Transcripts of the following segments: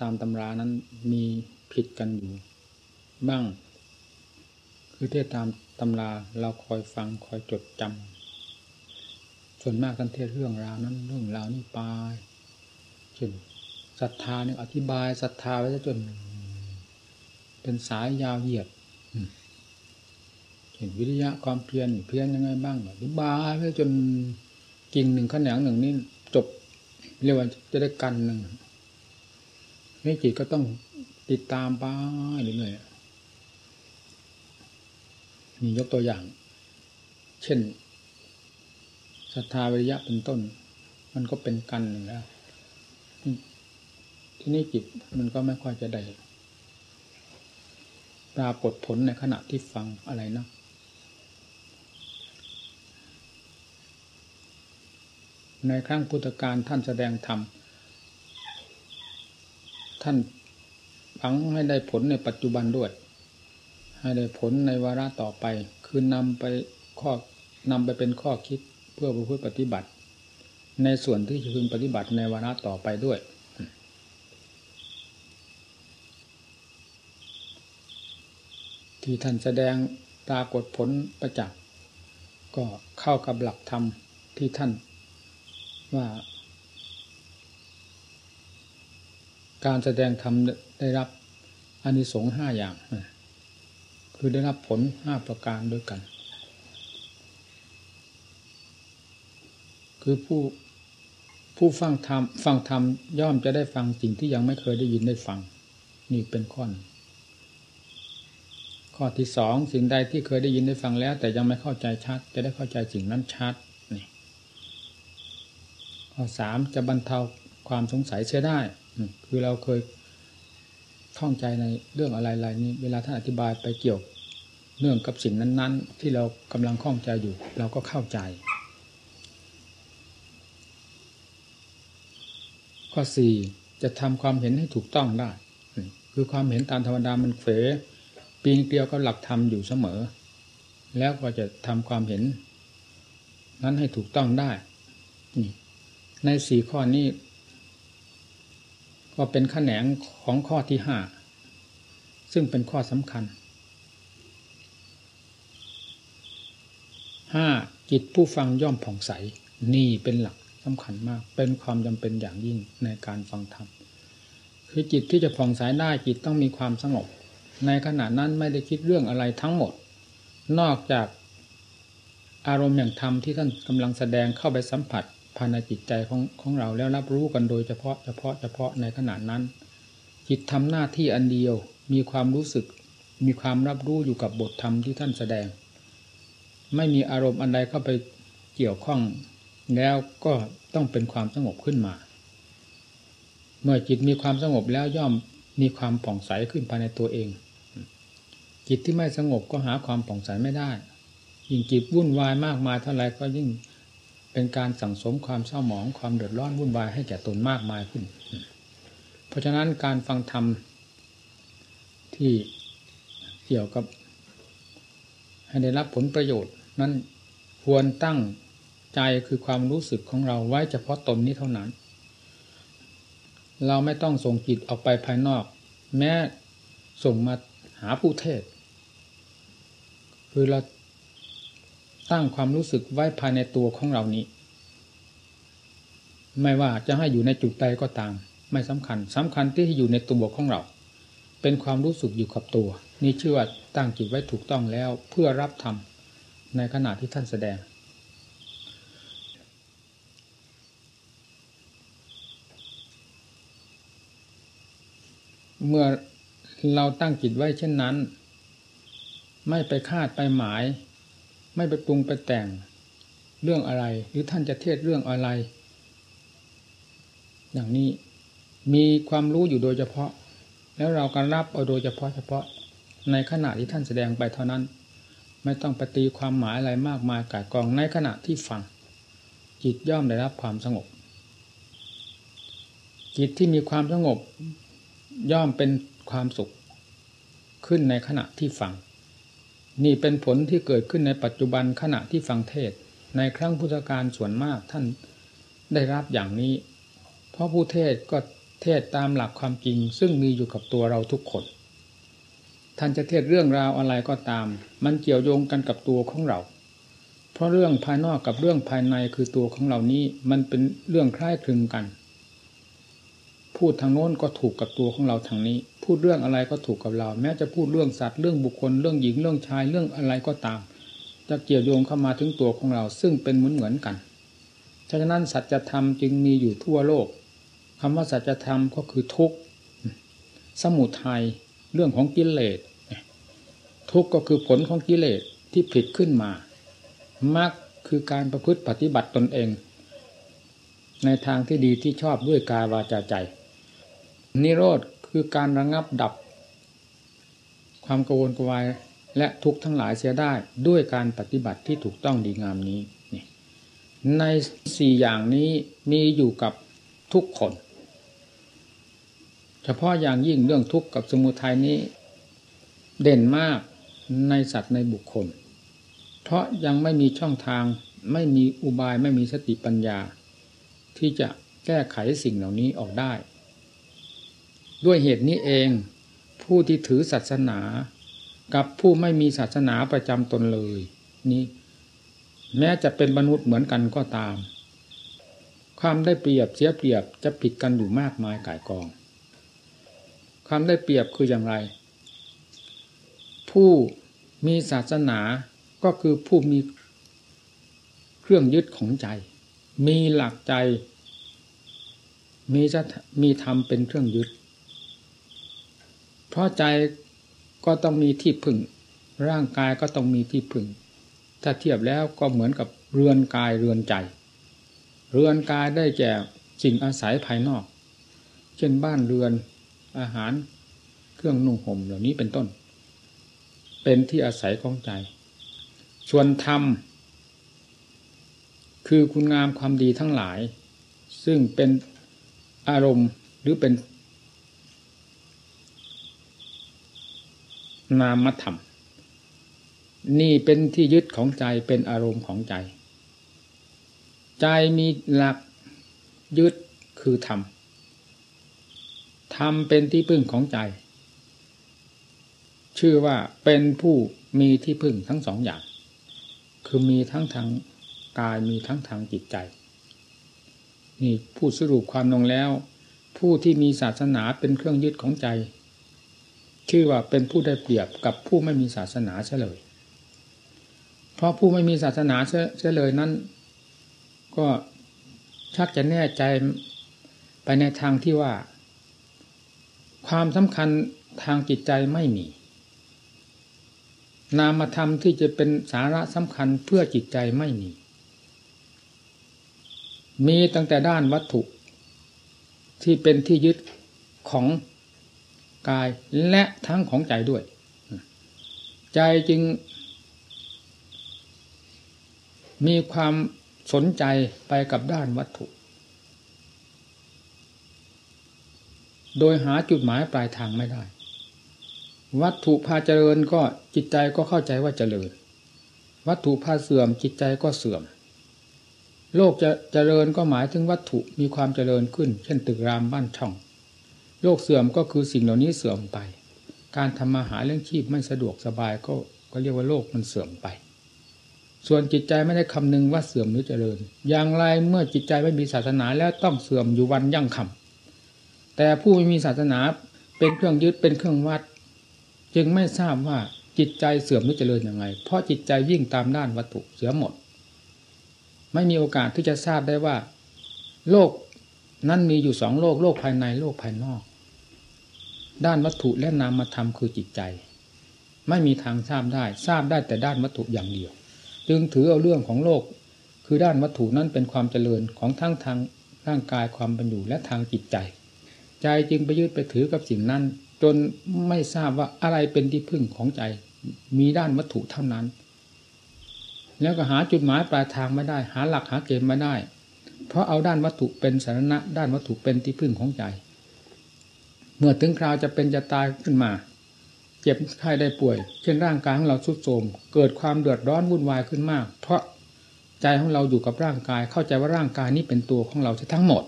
ตามตำรานั้นมีผิดกันอยู่บ้าง คือเทศตามตำราเราคอยฟังคอยจดจำส่วนมากกันเทศเรื่องราวนั้นเรื่องราวนี้ไปจนศรัทธาเนี่ยอธิบายศรัทธาไว้จน เป็นสายยาวเหยียดเห็นวิริยะความเพียรเพียรยังไงบ้างอธิบายไว้จนกิ่งหนึ่งแขนงหนึ่งนี่จบเรียกว่าจะได้กันหนึ่ง นี่จิตก็ต้องติดตามไปเรื่อยๆมียกตัวอย่าง เช่นศรัทธาวิริยะเป็นต้น มันก็เป็นกันหนึ่งแล้วที่นี่จิตมันก็ไม่ค่อยจะได้ปรากฏผลในขณะที่ฟังอะไรนะในครั้งพุทธกาลท่านแสดงธรรม ท่านฝังให้ได้ผลในปัจจุบันด้วย ให้ได้ผลในวาระต่อไป คือนำไปข้อนำไปเป็นข้อคิดเพื่อผู้ปฏิบัติ ในส่วนที่จะพึงปฏิบัติในวาระต่อไปด้วย ที่ท่านแสดงปรากฏผลประจักษ์ก็เข้ากับหลักธรรมที่ท่านว่า การแสดงธรรมได้รับอานิสงส์ห้าอย่าง คือได้รับผลห้าประการด้วยกัน คือผู้ผู้ฟังธรรมฟังธรรมย่อมจะได้ฟังสิ่งที่ยังไม่เคยได้ยินได้ฟัง นี่เป็นข้อข้อที่สองสิ่งใดที่เคยได้ยินได้ฟังแล้ว แต่ยังไม่เข้าใจชัด จะได้เข้าใจสิ่งนั้นชัดนี่ข้อสามจะบรรเทาความสงสัยเสียได้คือเราเคยท่องใจในเรื่องอะไรๆนี้ เวลาท่านอธิบายไปเกี่ยวเนื่องกับสิ่งนั้น ๆ ที่เรากำลังข้องใจอยู่ เราก็เข้าใจ ข้อสี่จะทำความเห็นให้ถูกต้องได้ คือความเห็นตามธรรมดามันเฝปีนเกลียวกับหลักธรรมอยู่เสมอ แล้วก็จะทำความเห็น นั้นให้ถูกต้องได้ในสี่ข้อนี้ ก็เป็นขแขนงของข้อที่ห้าซึ่งเป็นข้อสำคัญห้าจิตผู้ฟังย่อมผ่องใส นี่เป็นหลักสำคัญมาก เป็นความจำเป็นอย่างยิ่งในการฟังธรรมคือจิตที่จะผ่องใสได้จิตต้องมีความสงบ ในขณะนั้นไม่ได้คิดเรื่องอะไรทั้งหมด นอกจากอารมณ์อย่างธรรมที่ท่านกำลังแสดงเข้าไปสัมผัส ภายในจิตใจของของเราแล้วรับรู้กันโดยเฉพาะเฉพาะเฉพาะในขณะนั้น จิตทำหน้าที่อันเดียวมีความรู้สึก มีความรับรู้อยู่กับบทธรรมที่ท่านแสดง ไม่มีอารมณ์อันใดเข้าไปเกี่ยวข้อง แล้วก็ต้องเป็นความสงบขึ้นมา เมื่อจิตมีความสงบแล้วย่อมมีความผ่องใสขึ้นภายในตัวเอง จิตที่ไม่สงบก็หาความผ่องใสไม่ได้ยิ่งจิตวุ่นวายมากมายเท่าไรก็ยิ่ง เป็นการสั่งสมความเศร้าหมองความเดือดร้อนวุ่นวายให้แก่ตนมากมายขึ้น เพราะฉะนั้นการฟังธรรมที่เกี่ยวกับ ให้ได้รับผลประโยชน์ นั้นควรตั้งใจคือความรู้สึกของเราไว้เฉพาะตนนี้เท่านั้น เราไม่ต้องส่งจิตออกไปภายนอก แม้ส่งมาหาผู้เทศ คือเรา ตั้างความรู้สึกไว้ภายในตัวของเรานี้ ไม่ว่าจะให้อยู่ในจุดใดก็ตาม ไม่สำคัญสำคัญที่อยู่ในตัวของเรา เป็นความรู้สึกอยู่กับตัว นี่ชื่อว่าตั้งจิตไว้ถูกต้องแล้วเพื่อรับธรรมในขณะที่ท่านแสดง เมื่อเราตั้งจิตไว้เช่นนั้น ไม่ไปคาดไปหมาย ไม่ไปปรุงไปแต่งเรื่องอะไร หรือท่านจะเทศเรื่องอะไร อย่างนี้มีความรู้อยู่โดยเฉพาะ แล้วเราการรับเอาโดยเฉพาะเฉพาะในขณะที่ท่านแสดงไปเท่านั้น ไม่ต้องปฏิความหมายอะไรมากมายกายกองในขณะที่ฟังจิตย่อมได้รับความสงบ จิตที่มีความสงบย่อมเป็นความสุข ขึ้นในขณะที่ฟัง นี่เป็นผลที่เกิดขึ้นในปัจจุบันขณะที่ฟังเทศ ในครั้งพุทธกาลส่วนมากท่านได้รับอย่างนี้ เพราะผู้เทศก็เทศตามหลักความจริง ซึ่งมีอยู่กับตัวเราทุกคน ท่านจะเทศเรื่องราวอะไรก็ตาม มันเกี่ยวโยงกันกับตัวของเรา เพราะเรื่องภายนอกกับเรื่องภายในคือตัวของเรานี้ มันเป็นเรื่องคล้ายคลึงกัน พูดทางโน้นก็ถูกกับตัวของเราทางนี้ พูดเรื่องอะไรก็ถูกกับเรา แม้จะพูดเรื่องสัตว์เรื่องบุคคลเรื่องหญิงเรื่องชายเรื่องอะไรก็ตาม จะเกี่ยวโยงเข้ามาถึงตัวของเรา ซึ่งเป็นเหมือนเหมือนกันฉะนั้นสัจธรรมจึงมีอยู่ทั่วโลกคำว่าสัจธรรมก็คือทุกข์สมุทัยเรื่องของกิเลสทุกข์ก็คือผลของกิเลสที่ผิดขึ้นมามรรคคือการประพฤติปฏิบัติตนเอง ในทางที่ดีที่ชอบด้วยกายวาจาใจ นิโรธคือการระงับดับ ความกระวนกระวายและทุกข์ทั้งหลายเสียได้ด้วยการปฏิบัติที่ถูกต้องดีงามนี้ในสี่อย่างนี้มีอยู่กับทุกคน เฉพาะอย่างยิ่งเรื่องทุกข์กับสมุทัยนี้ เด่นมากในสัตว์ในบุคคล เพราะยังไม่มีช่องทางไม่มีอุบายไม่มีสติปัญญา ที่จะแก้ไขสิ่งเหล่านี้ออกได้ ด้วยเหตุนี้เอง ผู้ที่ถือศาสนา กับผู้ไม่มีศาสนาประจำตนเลย นี้ แม้จะเป็นมนุษย์เหมือนกันก็ตาม ความได้เปรียบเสียเปรียบจะผิดกันอยู่มากมายก่ายกอง ความได้เปรียบคืออย่างไร ผู้มีศาสนาก็คือผู้มีเครื่องยึดของใจ มีหลักใจ มีจะมีธรรมเป็นเครื่องยึด เพราะใจก็ต้องมีที่พึ่ง ร่างกายก็ต้องมีที่พึ่ง ถ้าเทียบแล้วก็เหมือนกับเรือนกายเรือนใจ เรือนกายได้แก่สิ่งอาศัยภายนอก เช่นบ้านเรือนอาหารเครื่องนุ่งห่มเหล่านี้เป็นต้น เป็นที่อาศัยของใจ ส่วนธรรม คือคุณงามความดีทั้งหลาย ซึ่งเป็นอารมณ์หรือเป็น นามธรรม นี่เป็นที่ยึดของใจเป็นอารมณ์ของใจ ใจมีหลักยึดคือธรรมธรรมเป็นที่พึ่งของใจ ชื่อว่าเป็นผู้มีที่พึ่งทั้งสองอย่าง คือมีทั้งทางกายมีทั้งทางจิตใจ นี่พูดสรุปความลงแล้ว ผู้ที่มีศาสนาเป็นเครื่องยึดของใจ ชื่อว่าเป็นผู้ได้เปรียบกับผู้ไม่มีศาสนาเฉลย เพราะผู้ไม่มีศาสนาเสียเลยนั้น ก็ชักจะแน่ใจไปในทางที่ว่า ความสำคัญทางจิตใจไม่มี นามธรรมที่จะเป็นสาระสำคัญเพื่อจิตใจไม่มี มีตั้งแต่ด้านวัตถุ ที่เป็นที่ยึดของ กายและทั้งของใจด้วย ใจจึง มีความสนใจไปกับด้านวัตถุ โดยหาจุดหมายปลายทางไม่ได้ วัตถุพาเจริญก็จิตใจก็เข้าใจว่าเจริญ วัตถุพาเสื่อมจิตใจก็เสื่อมโลกจะเจริญก็หมายถึงวัตถุมีความเจริญขึ้น เช่นตึกรามบ้านช่อง โลกเสื่อมก็คือสิ่งเหล่านี้เสื่อมไป การทำมาหาเรื่องชีพไม่สะดวกสบายก็ก็เรียกว่าโลกมันเสื่อมไป ส่วนจิตใจไม่ได้คำนึงว่าเสื่อมหรือเจริญ อย่างไรเมื่อจิตใจไม่มีศาสนาแล้วต้องเสื่อมอยู่วันยั่งคำแต่ผู้ไม่มีศาสนาเป็นเครื่องยึดเป็นเครื่องวัด จึงไม่ทราบว่าจิตใจเสื่อมหรือเจริญยังไง เพราะจิตใจยิ่งตามด้านวัตถุเสียหมด ไม่มีโอกาสที่จะทราบได้ว่า โลกนั้นมีอยู่สองโลกโลกภายในโลกภายนอก ด้านวัตถุและนามธรรมคือจิตใจ ไม่มีทางทราบได้ทราบได้แต่ด้านวัตถุอย่างเดียว จึงถือเอาเรื่องของโลก คือด้านวัตถุนั้นเป็นความเจริญของทั้งทางร่างกายความเป็นอยู่และทางจิตใจ ใจจึงไปยึดไปถือกับสิ่งนั้น จนไม่ทราบว่าอะไรเป็นที่พึ่งของใจ มีด้านวัตถุเท่านั้น แล้วก็หาจุดหมายปลายทางไม่ได้ หาหลักหาเกณฑ์ไม่ได้ เพราะเอาด้านวัตถุเป็นสาระด้านวัตถุเป็นที่พึ่งของใจ เมื่อถึงคราวจะเป็นจะตายขึ้นมา เจ็บไข้ได้ป่วย เช่นร่างกายของเราทุดโทรมเกิดความเดือดร้อนวุ่นวายขึ้นมาก เพราะใจของเราอยู่กับร่างกาย เข้าใจว่าร่างกายนี้เป็นตัวของเราทั้งหมด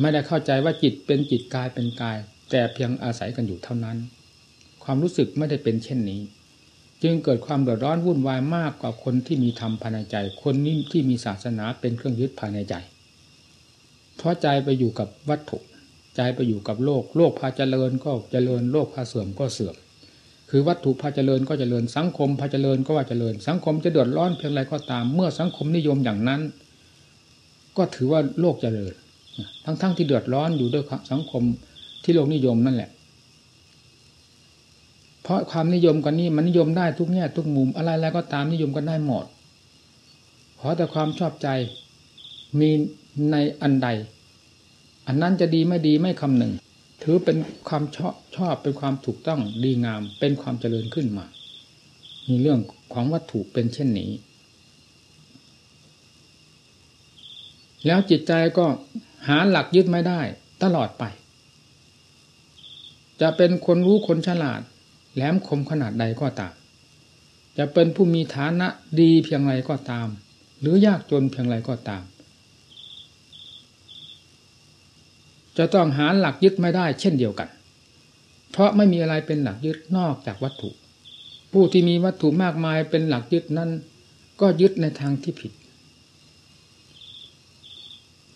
ไม่ได้เข้าใจว่าจิตเป็นจิตกายเป็นกาย แต่เพียงอาศัยกันอยู่เท่านั้น ความรู้สึกไม่ได้เป็นเช่นนี้ จึงเกิดความเดือดร้อนวุ่นวายมากกว่าคนที่มีธรรมภายในใจ คนนี้ที่มีศาสนาเป็นเครื่องยึดภายในใจ เพราะใจไปอยู่กับวัตถุ ใจไปอยู่กับโลก โลกพาเจริญก็เจริญโลกพาเสื่อมก็เสื่อม คือวัตถุพาเจริญก็เจริญสังคมพาเจริญก็ว่าเจริญ สังคมจะเดือดร้อนเพียงไรก็ตาม เมื่อสังคมนิยมอย่างนั้น ก็ถือว่าโลกเจริญ ทั้งๆทที่เดือดร้อนอยู่ด้วยสังคมที่โลกนิยมนั่นแหละ เพราะความนิยมกันนี้มันนิยมได้ทุกแง่ทุกมุมอะไรแล้วก็ตามนิยมกันได้หมดขอแต่ความชอบใจมีในอันใด อันนั้นจะดีไม่ดีไม่คำหนึ่ง ถือเป็นความชอบชอบเป็นความถูกต้องดีงามเป็นความเจริญขึ้นมา มีเรื่องของวัตถุเป็นเช่นนี้ แล้วจิตใจก็หาหลักยึดไม่ได้ตลอดไป จะเป็นคนรู้คนฉลาด แหลมคมขนาดใดก็ตาม จะเป็นผู้มีฐานะดีเพียงไรก็ตาม หรือยากจนเพียงไรก็ตาม จะต้องหาหลักยึดไม่ได้เช่นเดียวกัน เพราะไม่มีอะไรเป็นหลักยึดนอกจากวัตถุ ผู้ที่มีวัตถุมากมายเป็นหลักยึดนั้น ก็ยึดในทางที่ผิด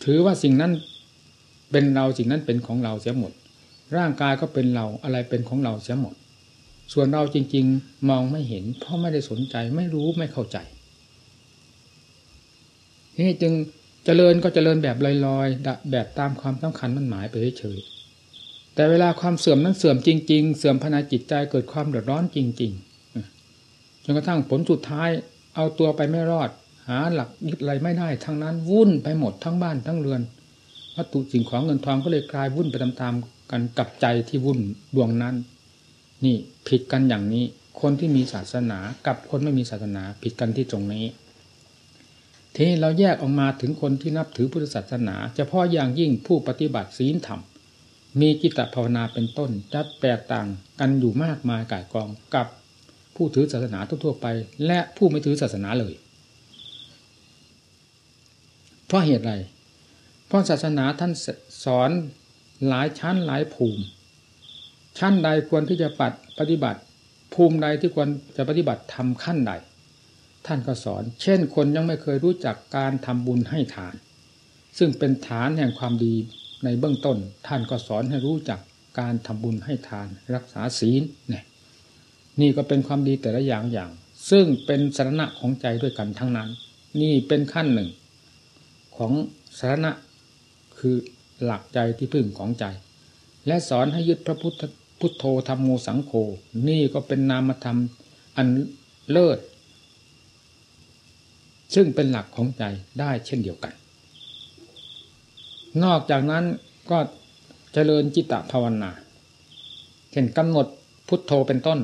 ถือว่าสิ่งนั้นเป็นเราสิ่งนั้นเป็นของเราเสียหมด ร่างกายก็เป็นเราอะไรเป็นของเราเสียหมด ส่วนเราจริง ๆ มองไม่เห็น เพราะไม่ได้สนใจไม่รู้ไม่เข้าใจนี่จึง จริญก็เจริญแบบลอยๆ แบบตามความต้องคัญมันหมายไปเฉยๆแต่เวลาความเสื่อมนั้นเสื่อมจริง ๆ เสื่อมภาจิตใจเกิดความเดือดร้อนจริงๆจนกระทั่งผลสุดท้ายเอาตัวไปไม่รอด หาหลักยึดอะไรไม่ได้ ทั้งนั้นวุ่นไปหมดทั้งบ้านทั้งเรือนวัตถุสิ่งของเงินทองก็เลยกลายวุ่นไปตามๆกันกับใจที่วุ่นดวงนั้น นี่ผิดกันอย่างนี้ คนที่มีศาสนากับคนไม่มีศาสนาผิดกันที่ตรงนี้ ทีนี้เราแยกออกมาถึงคนที่นับถือพุทธศาสนาเฉพาะอย่างยิ่งผู้ปฏิบัติศีลธรรม มีจิตภาวนาเป็นต้นจะแตกต่างกันอยู่มากมายก่ายกองกับผู้ถือศาสนาทั่วไป และผู้ไม่ถือศาสนาเลย เพราะเหตุไร เพราะศาสนาท่านสอนหลายชั้นหลายภูมิ ชั้นใดควรที่จะปฏิบัติ ภูมิใดที่ควรจะปฏิบัติทำขั้นใด ท่านก็สอน เช่นคนยังไม่เคยรู้จักการทำบุญให้ทาน ซึ่งเป็นฐานแห่งความดีในเบื้องต้น ท่านก็สอนให้รู้จักการทำบุญให้ทาน รักษาศีลเนี่ยนี่ก็เป็นความดีแต่ละอย่างอย่าง ซึ่งเป็นสาระของใจด้วยกันทั้งนั้น นี่เป็นขั้นหนึ่ง ของสาระคือหลักใจที่พึ่งของใจ และสอนให้ยึดพระพุทธพุทโธธรรมโมสังโฆนี่ก็เป็นนามธรรมอันเลิศ ซึ่งเป็นหลักของใจได้เช่นเดียวกัน นอกจากนั้นก็เจริญจิตตภาวนาเช่นกำหนดพุทโธเป็นต้น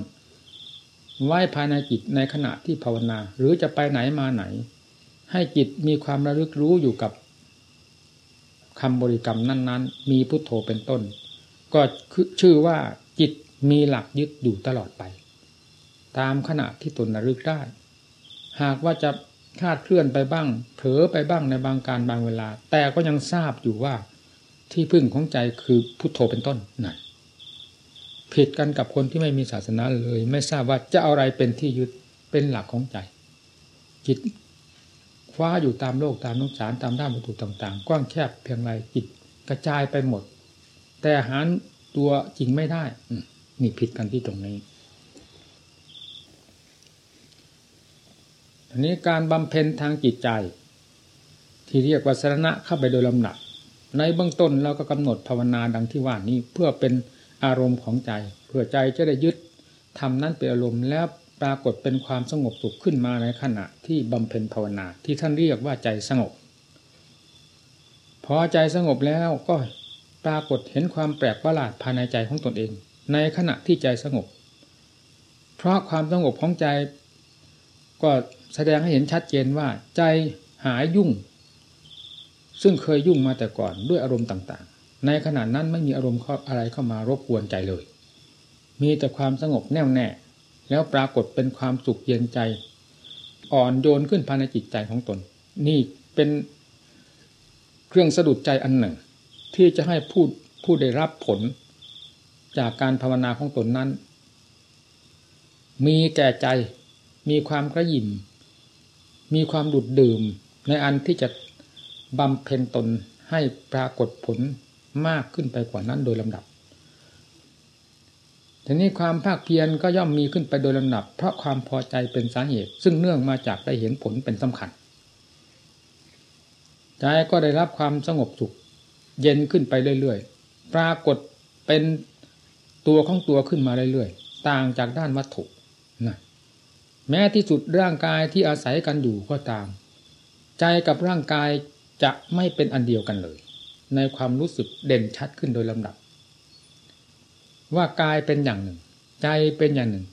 ไว้ภายในจิตในขณะที่ภาวนา หรือจะไปไหนมาไหน ให้จิตมีความระลึกรู้อยู่กับคำบริกรรมนั้น ๆ มีพุทโธเป็นต้น ก็ชื่อว่าจิตมีหลักยึดอยู่ตลอดไป ตามขณะที่ตนระลึกได้ หากว่าจะ คาดเคลื่อนไปบ้าง เผลอไปบ้างในบางการบางเวลา แต่ก็ยังทราบอยู่ว่าที่พึ่งของใจคือพุทโธเป็นต้นนั่นผิดกันกับคนที่ไม่มีศาสนาเลย ไม่ทราบว่าจะอาอะไรเป็นที่ยึดเป็นหลักของใจจิตคว้าอยู่ตามโลกตามนุสารตามด้านวัตถุต่าง ๆ กว้างแคบเพียงไรจิตกระจายไปหมด แต่หารตัวจริงไม่ได้นี่ผิดกันที่ตรงนี้ นนี้การบำเพ็ญทางจิตใจ ที่เรียกว่าสรณะเข้าไปโดยลำหนัก ในเบื้องต้นเราก็กำหนดภาวนาดังที่ว่านี้เพื่อเป็นอารมณ์ของใจ เพื่อใจจะได้ยึดทำนั้นเป็นอารมณ์แล้วปรากฏเป็นความสงบสุขขึ้นมาในขณะที่บำเพ็ญภาวนาที่ท่านเรียกว่าใจสงบ พอใจสงบแล้วก็ปรากฏเห็นความแปลกประหลาดภายในใจของตนเอง ในขณะที่ใจสงบ เพราะความสงบของใจก็ แสดงให้เห็นชัดเจนว่าใจหายยุ่ง ซึ่งเคยยุ่งมาแต่ก่อนด้วยอารมณ์ต่างๆ ในขณะนั้นไม่มีอารมณ์อะไรเข้ามารบกวนใจเลย มีแต่ความสงบแน่วแน่ แล้วปรากฏเป็นความสุขเย็นใจ อ่อนโยนขึ้นภายในจิตใจของตน นี่เป็นเครื่องสะดุดใจอันหนึ่ง ที่จะให้ผู้ผู้ได้รับผลจากการภาวนาของตนนั้น มีแก่ใจมีความกระยิ่ม มีความดุดดื่มในอันที่จะบำเพ็ญตนให้ปรากฏผลมากขึ้นไปกว่านั้นโดยลำดับทีนี้ความภาคเพียรก็ย่อมมีขึ้นไปโดยลำดับ เพราะความพอใจเป็นสาเหตุ ซึ่งเนื่องมาจากได้เห็นผลเป็นสำคัญใจก็ได้รับความสงบสุข เย็นขึ้นไปเรื่อยๆ ปรากฏเป็นตัวของตัวขึ้นมาเรื่อยๆ ต่างจากด้านวัตถุ แม้ที่สุดร่างกายที่อาศัยกันอยู่ก็ตาม ใจกับร่างกายจะไม่เป็นอันเดียวกันเลย ในความรู้สึกเด่นชัดขึ้นโดยลำดับ ว่ากายเป็นอย่างหนึ่ง ใจเป็นอย่างหนึ่ง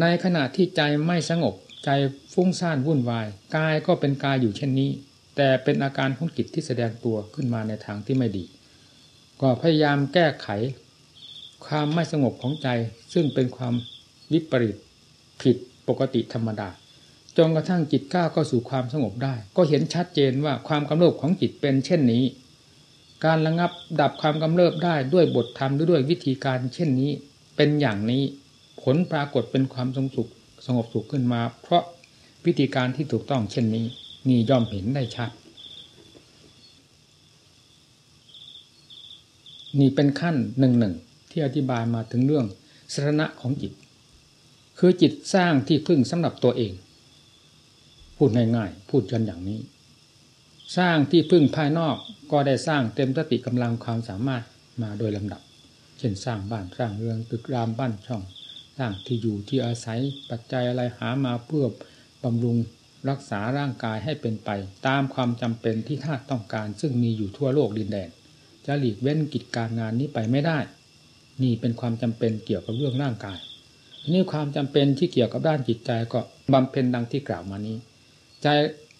ในขณะที่ใจไม่สงบ ใจฟุ้งซ่านวุ่นวาย กายก็เป็นกายอยู่เช่นนี้ แต่เป็นอาการของจิตที่แสดงตัวขึ้นมาในทางที่ไม่ดี ก็พยายามแก้ไข ความไม่สงบของใจซึ่งเป็นความวิปริตผิด ปกติธรรมดาจนกระทั่งจิตก้าวเข้าสู่ความสงบได้ ก็เห็นชัดเจนว่าความกำเริบของจิตเป็นเช่นนี้ การระงับดับความกำเริบได้ด้วยบทธรรมหรือด้วยวิธีการเช่นนี้ เป็นอย่างนี้ผลปรากฏเป็นความสงสุขสงบสุขขึ้นมา เพราะวิธีการที่ถูกต้องเช่นนี้นี่ย่อมเห็นได้ชัด นี่เป็นขั้นหนึ่งหนึ่งที่อธิบายมาถึงเรื่องสรณะของจิต คือจิตสร้างที่พึ่งสำหรับตัวเอง พูดง่ายๆ พูดกันอย่างนี้ สร้างที่พึ่งภายนอกก็ได้สร้างเต็มสติกำลังความสามารถมาโดยลำดับ เช่นสร้างบ้านสร้างเรือนตึกรามบ้านช่อง สร้างที่อยู่ที่อาศัยปัจจัยอะไรหามาเพื่อบำรุงรักษาร่างกายให้เป็นไป ตามความจำเป็นที่ท่าต้องการ ซึ่งมีอยู่ทั่วโลกดินแดน จะหลีกเว้นกิจการงานนี้ไปไม่ได้ นี่เป็นความจำเป็นเกี่ยวกับเรื่องร่างกาย นี่ความจำเป็นที่เกี่ยวกับด้านจิตใจก็บำเพ็ญดังที่กล่าวมานี้ ใจ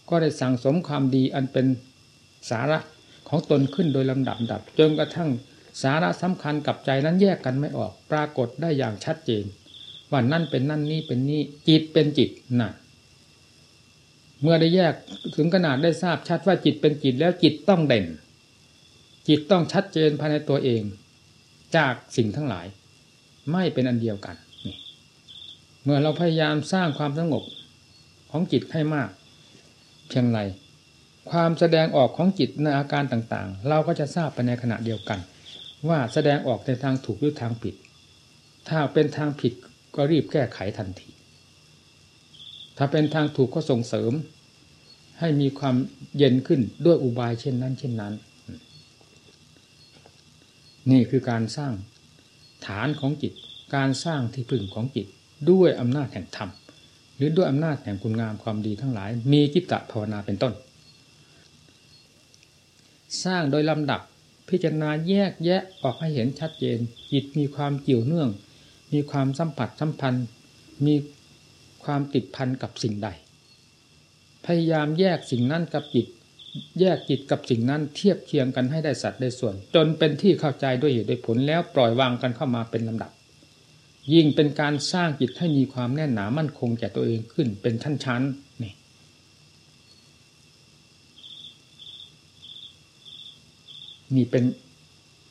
ก็ได้สั่งสมความดีอันเป็นสาระของตนขึ้นโดยลำดับดับจนกระทั่งสาระสำคัญกับใจนั้นแยกกันไม่ออก ปรากฏได้อย่างชัดเจนว่านั่นเป็นนั่นนี่เป็นนี่จิตเป็นจิตน่ะเมื่อได้แยกถึงขนาดได้ทราบชัดว่าจิตเป็นจิตแล้วจิตต้องเด่น จิตต้องชัดเจนภายในตัวเอง จากสิ่งทั้งหลาย ไม่เป็นอันเดียวกัน มื่อเราพยายามสร้างความสงบของจิตให้มาก เพียงไรความแสดงออกของจิตในอาการต่างๆ เราก็จะทราบไปในขณะเดียวกัน ว่าแสดงออกในทางถูกหรือทางผิด ถ้าเป็นทางผิดก็รีบแก้ไขทันที ถ้าเป็นทางถูกก็ส่งเสริม ให้มีความเย็นขึ้นด้วยอุบายเช่นนั้น เช่นนั้น นี่คือการสร้างฐานของจิต การสร้างที่พึ่งของจิต ด้วยอำนาจแห่งธรรมหรือด้วยอำนาจแห่งคุณงามความดีทั้งหลาย มีจิตตภาวนาเป็นต้น สร้างโดยลำดับพิจารณาแยกแยะออกให้เห็นชัดเจน จิตมีความเกี่ยวเนื่อง มีความสัมผัสสัมพันธ์ มีความติดพันกับสิ่งใด พยายามแยกสิ่งนั้นกับจิต แยกจิตกับสิ่งนั้นเทียบเคียงกันให้ได้สัดได้ส่วน จนเป็นที่เข้าใจด้วยเหตุด้วยผลแล้วปล่อยวางกันเข้ามาเป็นลำดับ ยิ่งเป็นการสร้างจิตให้มีความแน่นหนามั่นคงแก่ตัวเองขึ้นเป็นชั้นๆนี่นี่เป็น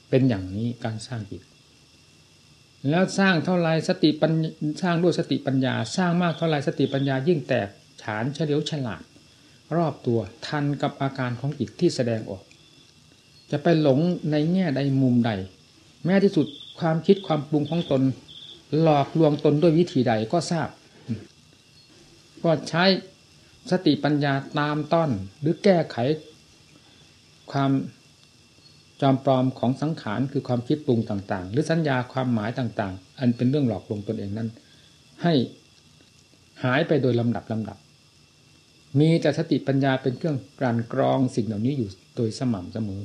เป็นอย่างนี้การสร้างจิต แล้วสร้างเท่าไรสติปัญสร้างด้วยสติปัญญา สร้างมากเท่าไรสติปัญญายิ่งแตกฉานเฉลียวฉลาด รอบตัวทันกับอาการของจิตที่แสดงออก จะไปหลงในแง่ใดมุมใด แม้ที่สุดความคิดความปรุงของตน หลอกลวงตนด้วยวิธีใดก็ทราบ ก็ใช้สติปัญญาตามต้อนหรือแก้ไข ความจอมปลอมของสังขารคือความคิดปรุงต่าง ๆ หรือสัญญาความหมายต่าง ๆ อันเป็นเรื่องหลอกลวงตนเองนั้น ให้หายไปโดยลำดับลำดับ มีแต่สติปัญญาเป็นเครื่องกลั่นกรองสิ่งเหล่านี้อยู่โดยสม่ำเสมอ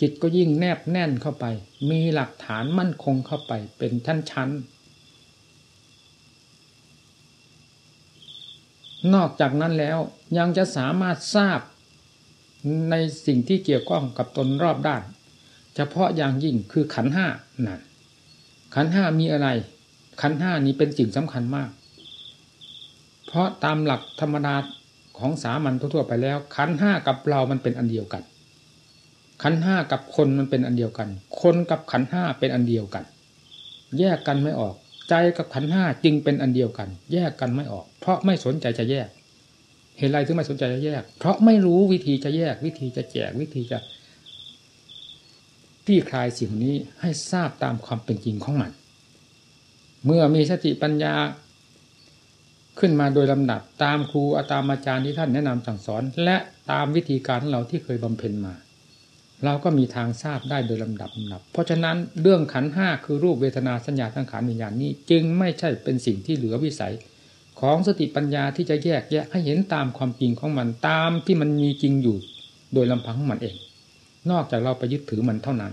จิตก็ยิ่งแนบแน่นเข้าไป มีหลักฐานมั่นคงเข้าไปเป็นชั้นๆ นอกจากนั้นแล้วยังจะสามารถทราบในสิ่งที่เกี่ยวข้องกับตนรอบด้าน เฉพาะอย่างยิ่งคือขันห้านั่นขันห้ามีอะไร ขันห้านี้เป็นสิ่งสำคัญมาก เพราะตามหลักธรรมดาของสามัญทั่วไปแล้ว ขันห้ากับเรามันเป็นอันเดียวกัน ขันห้ากับคนมันเป็นอันเดียวกัน คนกับขันห้าเป็นอันเดียวกัน แยกกันไม่ออก ใจกับขันห้าจึงเป็นอันเดียวกัน แยกกันไม่ออก เพราะไม่สนใจจะแยก เห็นอะไรถึงไม่สนใจจะแยก เพราะไม่รู้วิธีจะแยก วิธีจะแจกวิธีจะที่คลายสิ่งนี้ให้ทราบตามความเป็นจริงของมัน เมื่อมีสติปัญญาขึ้นมาโดยลำดับตามครูอาตามอาจารย์ที่ท่านแนะนำสั่งสอน และตามวิธีการของเราที่เคยบำเพ็ญมา เราก็มีทางทราบได้โดยลำดับลำดับ เพราะฉะนั้นเรื่องขันห้าคือรูปเวทนาสัญญาทั้งขันวิญญาณนี้ จึงไม่ใช่เป็นสิ่งที่เหลือวิสัย ของสติปัญญาที่จะแยกแยะให้เห็นตามความจริงของมันตามที่มันมีจริงอยู่ โดยลำพังของมันเอง นอกจากเราไปยึดถือมันเท่านั้น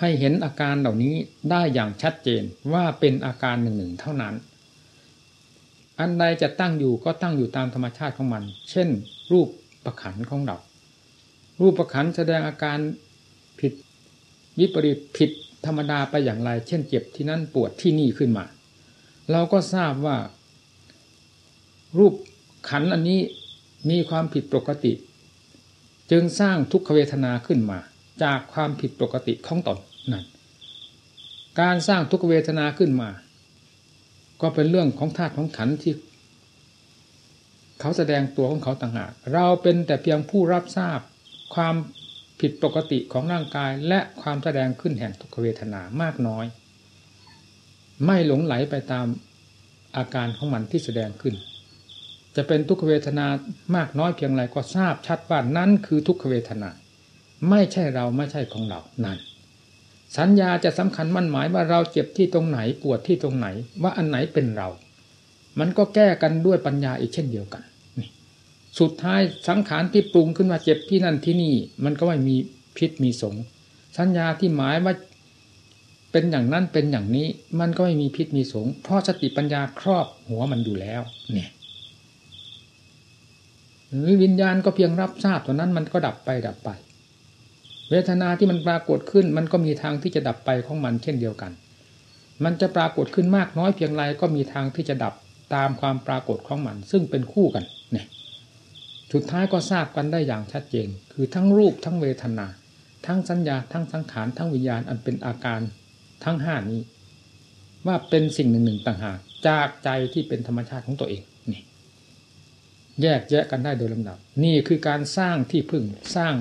ให้เห็นอาการเหล่านี้ได้อย่างชัดเจนว่าเป็นอาการหนึ่งหนึ่งเท่านั้น อันใดจะตั้งอยู่ก็ตั้งอยู่ตามธรรมชาติของมัน เช่น รูปประขันของเรา รูปขันแสดงอาการผิดวิปริตผิดธรรมดาไปอย่างไร เช่นเจ็บที่นั่นปวดที่นี่ขึ้นมา เราก็ทราบว่า รูปขันอันนี้มีความผิดปกติ จึงสร้างทุกขเวทนาขึ้นมา จากความผิดปกติของตนนั่นการสร้างทุกขเวทนาขึ้นมา ก็เป็นเรื่องของธาตุของขันที่ เขาแสดงตัวของเขาต่างหากเราเป็นแต่เพียงผู้รับทราบ ความผิดปกติของร่างกายและความแสดงขึ้นแห่งทุกขเวทนามากน้อย ไม่หลงไหลไปตามอาการของมันที่แสดงขึ้น จะเป็นทุกขเวทนามากน้อยเพียงไรก็ทราบชัดว่านั้นคือทุกขเวทนา ไม่ใช่เราไม่ใช่ของเรานั่นสัญญาจะสำคัญมั่นหมายว่าเราเจ็บที่ตรงไหนปวดที่ตรงไหน ว่าอันไหนเป็นเรา มันก็แก้กันด้วยปัญญาอีกเช่นเดียวกัน สุดท้ายสังขารที่ปรุงขึ้นมาเจ็บที่นั่นที่นี่ มันก็ไม่มีพิษมีสงสัญญาที่หมายว่าเป็นอย่างนั้นเป็นอย่างนี้ มันก็ไม่มีพิษมีสงเพราะสติปัญญาครอบหัวมันอยู่แล้ว เนี่ยหรือวิญญาณก็เพียงรับทราบเท่านั้นมันก็ดับไปดับไป เวทนาที่มันปรากฏขึ้น มันก็มีทางที่จะดับไปของมันเช่นเดียวกัน มันจะปรากฏขึ้นมากน้อยเพียงไรก็มีทางที่จะดับตามความปรากฏของมัน ซึ่งเป็นคู่กันเนี่ย สุดท้ายก็ทราบกันได้อย่างชัดเจน คือทั้งรูปทั้งเวทนา ทั้งสัญญา ทั้งสังขารทั้งวิญญาณอันเป็นอาการทั้งห้านี้ ว่าเป็นสิ่งหนึ่งหนึ่งต่างหากจากใจที่เป็นธรรมชาติของตัวเองนี่แยกแยะกันได้โดยลำดับ นี่คือการสร้างที่พึ่งสร้าง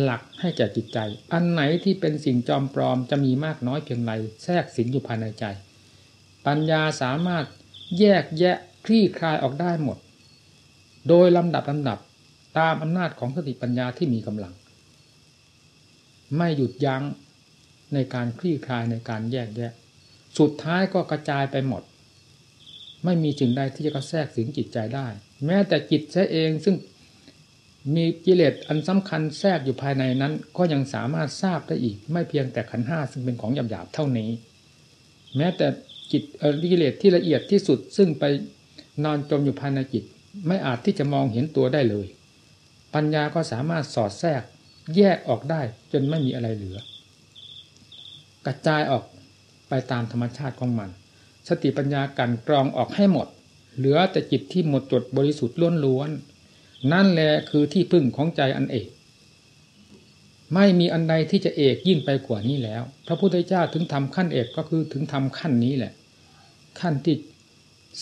หลักให้แก่จิตใจ อันไหนที่เป็นสิ่งจอมปลอมจะมีมากน้อยเพียงไรแทรกสิงอยู่ภายในใจ ปัญญาสามารถแยกแยะคลี่คลายออกได้หมด โดยลำดับลำดับตามอำนาจของสติปัญญาที่มีกำลัง ไม่หยุดยั้งในการคลี่คลายในการแยกแยะ สุดท้ายก็กระจายไปหมด ไม่มีจึงใดที่จะกระแทกสิงจิตใจได้ แม้แต่จิตใช้เองซึ่งมีกิเลสอันสำคัญแทรกอยู่ภายในนั้น ก็ยังสามารถทราบได้อีก ไม่เพียงแต่ขันห้าซึ่งเป็นของหยาบๆเท่านี้ แม้แต่จิตกิเลสที่ละเอียดที่สุดซึ่งไปนอนจมอยู่ภายในจิต ไม่อาจที่จะมองเห็นตัวได้เลย ปัญญาก็สามารถสอดแทรก แยกออกได้จนไม่มีอะไรเหลือ กระจายออกไปตามธรรมชาติของมัน สติปัญญากันกรองออกให้หมด เหลือแต่จิตที่หมดจดบริสุทธิ์ล้วนๆนั่นแหละคือที่พึ่งของใจอันเอก ไม่มีอันใดที่จะเอกยิ่งไปกว่านี้แล้ว พระพุทธเจ้าถึงทำขั้นเอกก็คือถึงทำขั้นนี้แหละ ขั้นที่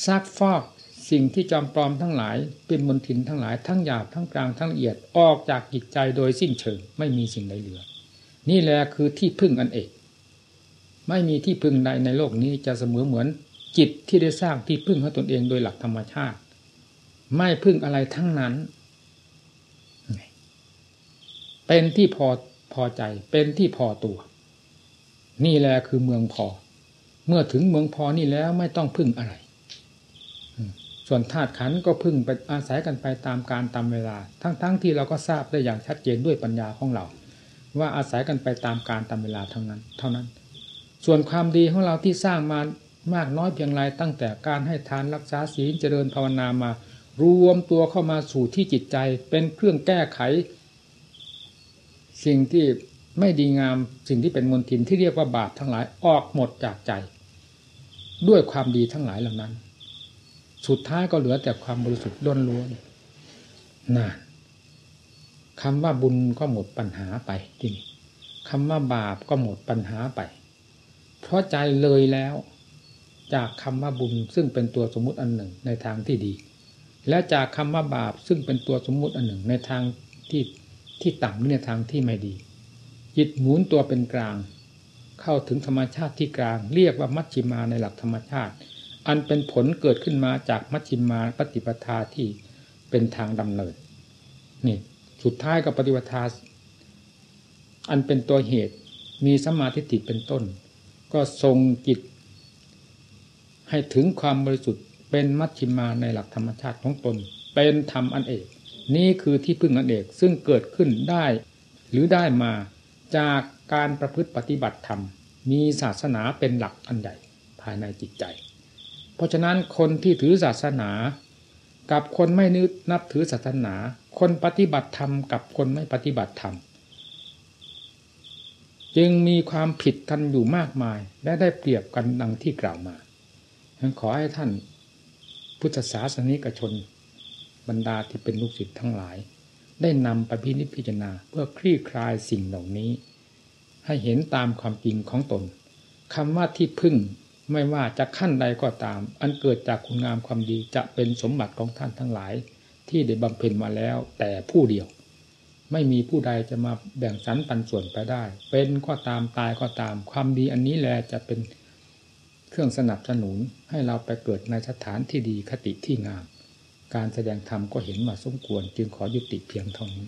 ซักฟอก สิ่งที่จอมปลอมทั้งหลาย เป็นมลทินทั้งหลายทั้งหยาบทั้งกลางทั้งละเอียดออกจากจิตใจโดยสิ้นเชิงไม่มีสิ่งใดเหลือ นี่แหละคือที่พึ่งอันเอก ไม่มีที่พึ่งใดในโลกนี้จะเสมอเหมือน จิตที่ได้สร้างที่พึ่งให้ตนเองโดยหลักธรรมชาติ ไม่พึ่งอะไรทั้งนั้น เป็นที่พอพอใจเป็นที่พอตัว นี่แหละคือเมืองพอ เมื่อถึงเมืองพอนี่แล้วไม่ต้องพึ่งอะไร ส่วนธาตุขันก็พึ่งไปอาศัยกันไปตามการตามเวลา ทั้งๆทที่เราก็ทราบได้อย่างชัดเจนด้วยปัญญาของเรา ว่าอาศัยกันไปตามการตามเวลาเท่านั้น เท่านั้น ส่วนความดีของเราที่สร้างมามากน้อยเพียงไรตั้งแต่การให้ทานรักษาศีลเจริญภาวนามารวมตัวเข้ามาสู่ที่จิตใจ เป็นเครื่องแก้ไข สิ่งที่ไม่ดีงามสิ่งที่เป็นมลทินที่เรียกว่าบาปทั้งหลายออกหมดจากใจ ด้วยความดีทั้งหลายเหล่านั้น สุดท้ายก็เหลือแต่ความบริสุทธิ์ล้นล้วนน่ะคำว่าบุญก็หมดปัญหาไปทีนี้คำว่าบาปก็หมดปัญหาไป เพราะใจเลยแล้ว จากคำว่าบุญซึ่งเป็นตัวสมมุติอันหนึ่งในทางที่ดี และจากคำว่าบาปซึ่งเป็นตัวสมมุติอันหนึ่งในทางที่ที่ต่ำหรือในทางที่ไม่ดี จิตหมุนตัวเป็นกลาง เข้าถึงธรรมชาติที่กลาง เรียกว่ามัชชิมาในหลักธรรมชาติ อันเป็นผลเกิดขึ้นมาจากมัชชิมาปฏิปทาที่เป็นทางดำเนินนี่สุดท้ายกับปฏิปทา อันเป็นตัวเหตุมีสมาธิติเป็นต้น ก็ทรงจิต ให้ถึงความบริสุทธิ์เป็นมัชชิมาในหลักธรรมชาติของตน เป็นธรรมอันเอก นี่คือที่พึ่งอันเอกซึ่งเกิดขึ้นได้หรือได้มาจากการประพฤติปฏิบัติธรรม มีศาสนาเป็นหลักอันใหญ่ภายในจิตใจ ราะฉะนั้นคนที่ถือศาสนา กับคนไม่นึกนับถือศาสนา คนปฏิบัติธรรมกับคนไม่ปฏิบัติธรรมจึงมีความผิดกันอยู่มากมาย และได้เปรียบกันดังที่กล่าวมาฉันขอให้ท่านพุทธศาสนิกชน บรรดาที่เป็นลูกศิษย์ทั้งหลาย ได้นำไปพินิจพิจารณาเพื่อคลี่คลายสิ่งเหล่านี้ ให้เห็นตามความจริงของตนคำว่าที่พึ่ง ไม่ว่าจะขั้นใดก็ตาม อันเกิดจากคุณงามความดีจะเป็นสมบัติของท่านทั้งหลาย ที่ได้บำเพ็ญมาแล้ว แต่ผู้เดียว ไม่มีผู้ใดจะมาแบ่งสรรปันส่วนไปได้ เป็นก็ตามตายก็ตาม ความดีอันนี้แหละจะเป็นเครื่องสนับสนุนให้เราไปเกิดในสถานที่ดีคติที่งาม การแสดงธรรมก็เห็นว่าสมควรจึงขอยุติเพียงเท่านี้